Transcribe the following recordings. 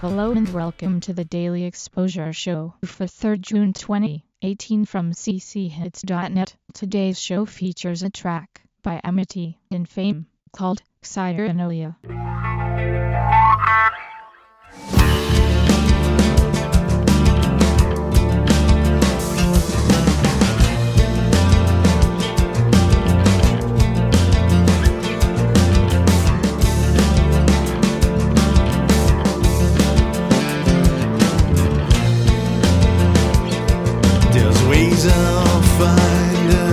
Hello and welcome to the Daily Exposure Show for 3rd June 2018 from cchits.net. Today's show features a track by Amity in Flame called Cyanolia. Ways I'll find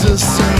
Jesus.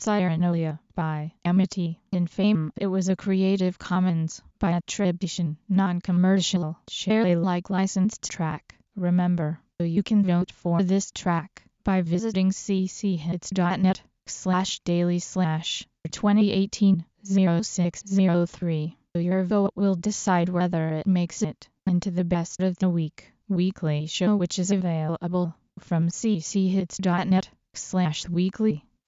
Cyanolia by Amity in Flame. It was a Creative Commons by attribution, non-commercial, share Alike licensed track. Remember, you can vote for this track by visiting cchits.net slash daily slash 2018 0603. Your vote will decide whether it makes it into the best of the week weekly show which is available from cchits.net slash weekly.